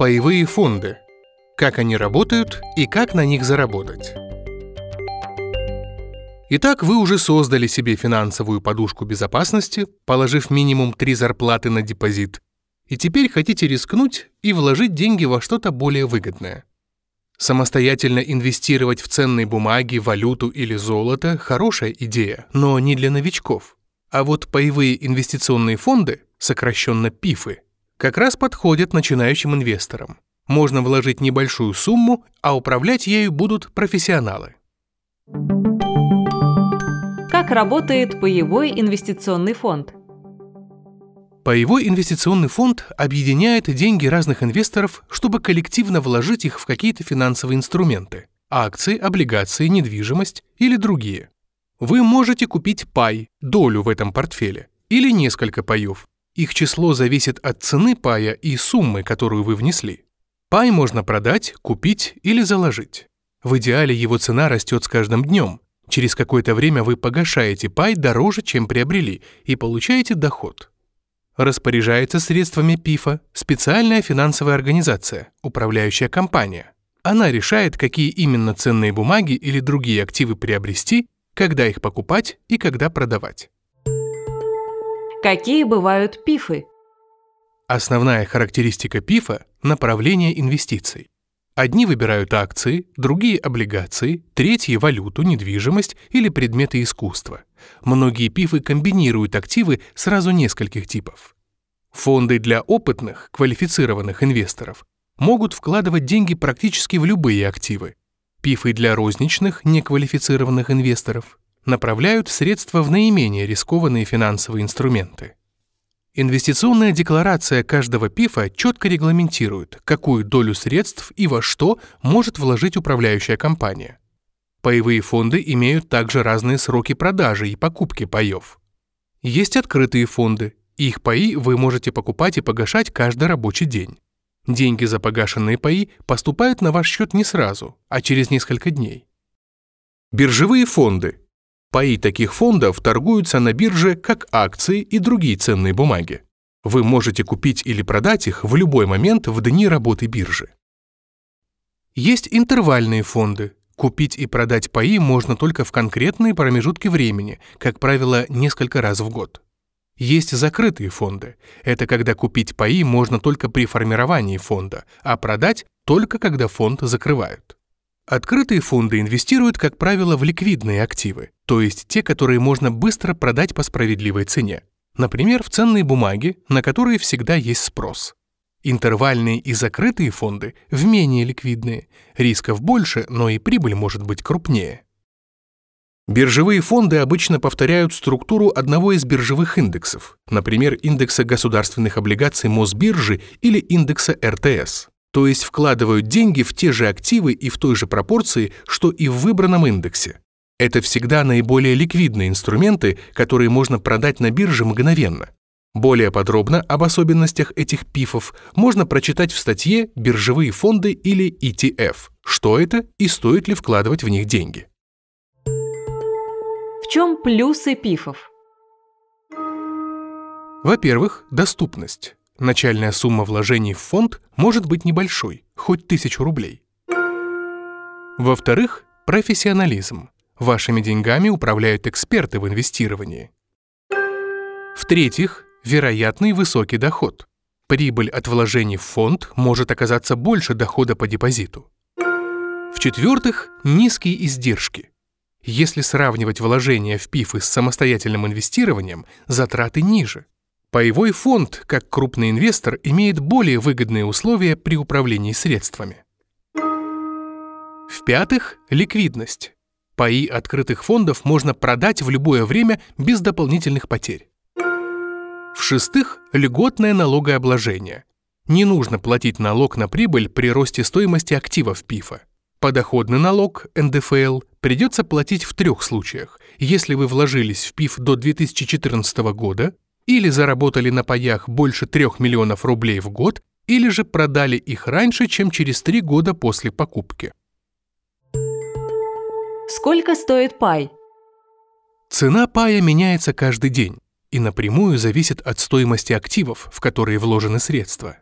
Паевые фонды. Как они работают и как на них заработать. Итак, вы уже создали себе финансовую подушку безопасности, положив минимум три зарплаты на депозит, и теперь хотите рискнуть и вложить деньги во что-то более выгодное. Самостоятельно инвестировать в ценные бумаги, валюту или золото – хорошая идея, но не для новичков. А вот паевые инвестиционные фонды, сокращенно ПИФы, как раз подходят начинающим инвесторам. Можно вложить небольшую сумму, а управлять ею будут профессионалы. Как работает паевой инвестиционный фонд? Паевой инвестиционный фонд объединяет деньги разных инвесторов, чтобы коллективно вложить их в какие-то финансовые инструменты – акции, облигации, недвижимость или другие. Вы можете купить пай, долю в этом портфеле, или несколько паев. Их число зависит от цены пая и суммы, которую вы внесли. Пай можно продать, купить или заложить. В идеале его цена растет с каждым днем. Через какое-то время вы погашаете пай дороже, чем приобрели, и получаете доход. Распоряжается средствами ПИФа специальная финансовая организация, управляющая компания. Она решает, какие именно ценные бумаги или другие активы приобрести когда их покупать и когда продавать. Какие бывают пифы? Основная характеристика пифа – направление инвестиций. Одни выбирают акции, другие – облигации, третьи – валюту, недвижимость или предметы искусства. Многие пифы комбинируют активы сразу нескольких типов. Фонды для опытных, квалифицированных инвесторов могут вкладывать деньги практически в любые активы, ПИФы для розничных, неквалифицированных инвесторов направляют средства в наименее рискованные финансовые инструменты. Инвестиционная декларация каждого ПИФа четко регламентирует, какую долю средств и во что может вложить управляющая компания. Паевые фонды имеют также разные сроки продажи и покупки паев. Есть открытые фонды, их паи вы можете покупать и погашать каждый рабочий день. Деньги за погашенные паи поступают на ваш счет не сразу, а через несколько дней. Биржевые фонды. Паи таких фондов торгуются на бирже как акции и другие ценные бумаги. Вы можете купить или продать их в любой момент в дни работы биржи. Есть интервальные фонды. Купить и продать паи можно только в конкретные промежутки времени, как правило, несколько раз в год. Есть закрытые фонды. Это когда купить паи можно только при формировании фонда, а продать только когда фонд закрывают. Открытые фонды инвестируют, как правило, в ликвидные активы, то есть те, которые можно быстро продать по справедливой цене. Например, в ценные бумаги, на которые всегда есть спрос. Интервальные и закрытые фонды в менее ликвидные. Рисков больше, но и прибыль может быть крупнее. Биржевые фонды обычно повторяют структуру одного из биржевых индексов, например, индекса государственных облигаций Мосбиржи или индекса РТС. То есть вкладывают деньги в те же активы и в той же пропорции, что и в выбранном индексе. Это всегда наиболее ликвидные инструменты, которые можно продать на бирже мгновенно. Более подробно об особенностях этих пифов можно прочитать в статье «Биржевые фонды» или ETF. Что это и стоит ли вкладывать в них деньги чем плюсы пифов? Во-первых, доступность. Начальная сумма вложений в фонд может быть небольшой, хоть тысячу рублей. Во-вторых, профессионализм. Вашими деньгами управляют эксперты в инвестировании. В-третьих, вероятный высокий доход. Прибыль от вложений в фонд может оказаться больше дохода по депозиту. В-четвертых, низкие издержки. Если сравнивать вложения в ПИФы с самостоятельным инвестированием, затраты ниже. Паевой фонд, как крупный инвестор, имеет более выгодные условия при управлении средствами. В-пятых, ликвидность. Паи открытых фондов можно продать в любое время без дополнительных потерь. В-шестых, льготное налогообложение. Не нужно платить налог на прибыль при росте стоимости активов ПИФа. Подоходный налог, НДФЛ, придется платить в трех случаях. Если вы вложились в ПИФ до 2014 года, или заработали на паях больше 3 миллионов рублей в год, или же продали их раньше, чем через 3 года после покупки. Сколько стоит пай? Цена пая меняется каждый день и напрямую зависит от стоимости активов, в которые вложены средства.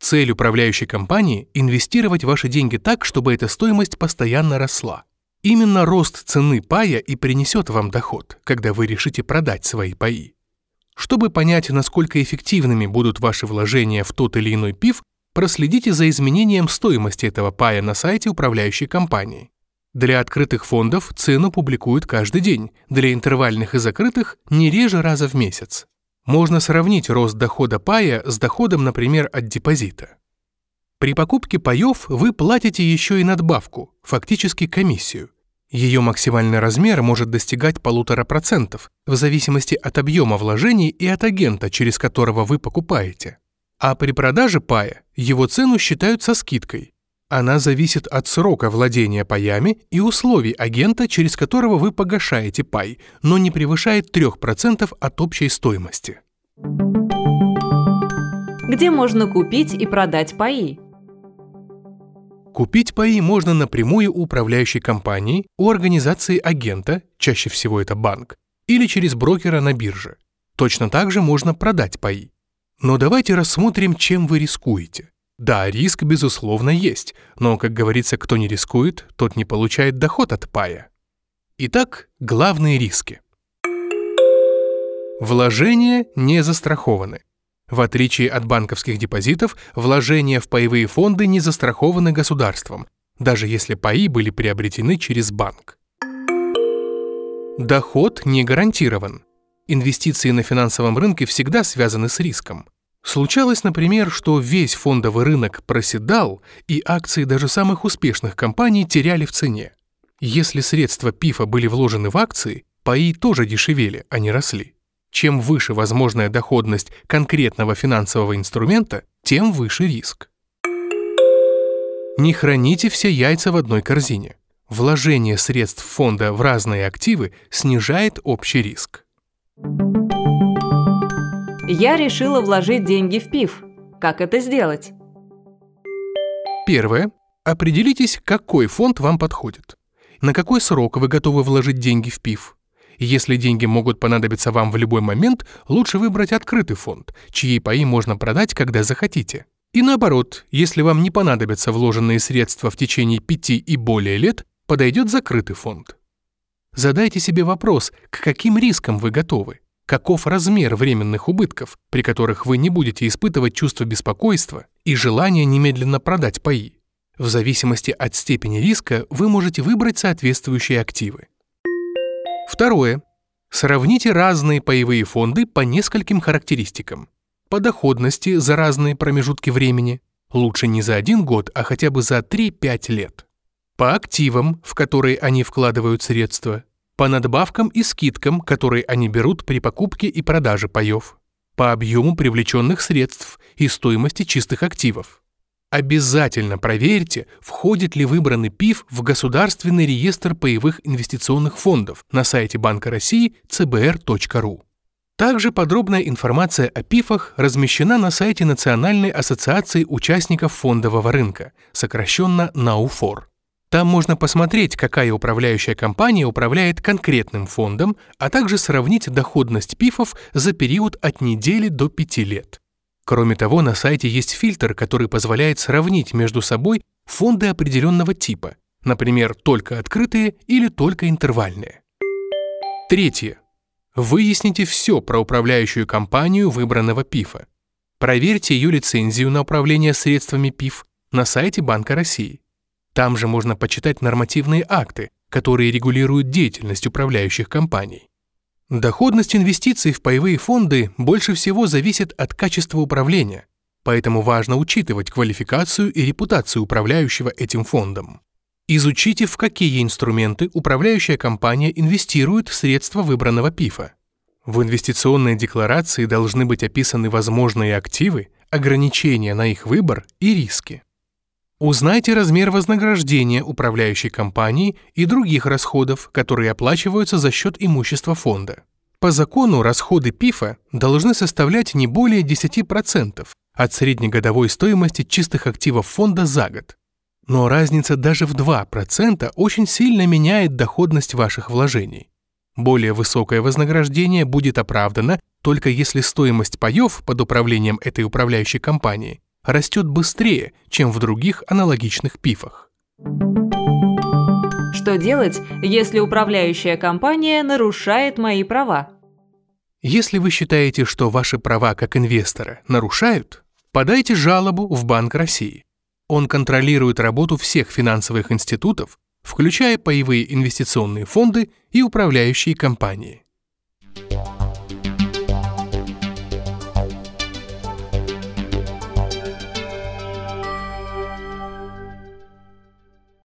Цель управляющей компании – инвестировать ваши деньги так, чтобы эта стоимость постоянно росла. Именно рост цены пая и принесет вам доход, когда вы решите продать свои паи. Чтобы понять, насколько эффективными будут ваши вложения в тот или иной пив, проследите за изменением стоимости этого пая на сайте управляющей компании. Для открытых фондов цену публикуют каждый день, для интервальных и закрытых – не реже раза в месяц. Можно сравнить рост дохода пая с доходом, например, от депозита. При покупке паев вы платите еще и надбавку, фактически комиссию. Ее максимальный размер может достигать полутора процентов, в зависимости от объема вложений и от агента, через которого вы покупаете. А при продаже пая его цену считают со скидкой. Она зависит от срока владения паями и условий агента, через которого вы погашаете пай, но не превышает 3% от общей стоимости. Где можно купить и продать паи? Купить паи можно напрямую у управляющей компании, у организации агента, чаще всего это банк, или через брокера на бирже. Точно так же можно продать паи. Но давайте рассмотрим, чем вы рискуете. Да, риск, безусловно, есть, но, как говорится, кто не рискует, тот не получает доход от пая. Итак, главные риски. Вложения не застрахованы. В отличие от банковских депозитов, вложения в паевые фонды не застрахованы государством, даже если паи были приобретены через банк. Доход не гарантирован. Инвестиции на финансовом рынке всегда связаны с риском. Случалось, например, что весь фондовый рынок проседал, и акции даже самых успешных компаний теряли в цене. Если средства ПИФа были вложены в акции, паи тоже дешевели, а не росли. Чем выше возможная доходность конкретного финансового инструмента, тем выше риск. Не храните все яйца в одной корзине. Вложение средств фонда в разные активы снижает общий риск. Я решила вложить деньги в ПИФ. Как это сделать? Первое. Определитесь, какой фонд вам подходит. На какой срок вы готовы вложить деньги в ПИФ? Если деньги могут понадобиться вам в любой момент, лучше выбрать открытый фонд, чьи паи можно продать, когда захотите. И наоборот, если вам не понадобятся вложенные средства в течение пяти и более лет, подойдет закрытый фонд. Задайте себе вопрос, к каким рискам вы готовы? Каков размер временных убытков, при которых вы не будете испытывать чувство беспокойства и желание немедленно продать паи? В зависимости от степени риска вы можете выбрать соответствующие активы. Второе. Сравните разные паевые фонды по нескольким характеристикам. По доходности за разные промежутки времени, лучше не за один год, а хотя бы за 3-5 лет. По активам, в которые они вкладывают средства. По надбавкам и скидкам, которые они берут при покупке и продаже паев. По объему привлеченных средств и стоимости чистых активов. Обязательно проверьте, входит ли выбранный ПИФ в Государственный реестр паевых инвестиционных фондов на сайте Банка России cbr.ru. Также подробная информация о ПИФах размещена на сайте Национальной ассоциации участников фондового рынка, сокращенно НАУФОР. Там можно посмотреть, какая управляющая компания управляет конкретным фондом, а также сравнить доходность ПИФов за период от недели до 5 лет. Кроме того, на сайте есть фильтр, который позволяет сравнить между собой фонды определенного типа, например, только открытые или только интервальные. Третье. Выясните все про управляющую компанию выбранного ПИФа. Проверьте ее лицензию на управление средствами ПИФ на сайте Банка России. Там же можно почитать нормативные акты, которые регулируют деятельность управляющих компаний. Доходность инвестиций в паевые фонды больше всего зависит от качества управления, поэтому важно учитывать квалификацию и репутацию управляющего этим фондом. Изучите, в какие инструменты управляющая компания инвестирует средства выбранного ПИФа. В инвестиционной декларации должны быть описаны возможные активы, ограничения на их выбор и риски. Узнайте размер вознаграждения управляющей компании и других расходов, которые оплачиваются за счет имущества фонда. По закону расходы ПИФа должны составлять не более 10% от среднегодовой стоимости чистых активов фонда за год. Но разница даже в 2% очень сильно меняет доходность ваших вложений. Более высокое вознаграждение будет оправдано только если стоимость паев под управлением этой управляющей компании растет быстрее, чем в других аналогичных ПИФах. Что делать, если управляющая компания нарушает мои права? Если вы считаете, что ваши права как инвестора нарушают, подайте жалобу в Банк России. Он контролирует работу всех финансовых институтов, включая паевые инвестиционные фонды и управляющие компании.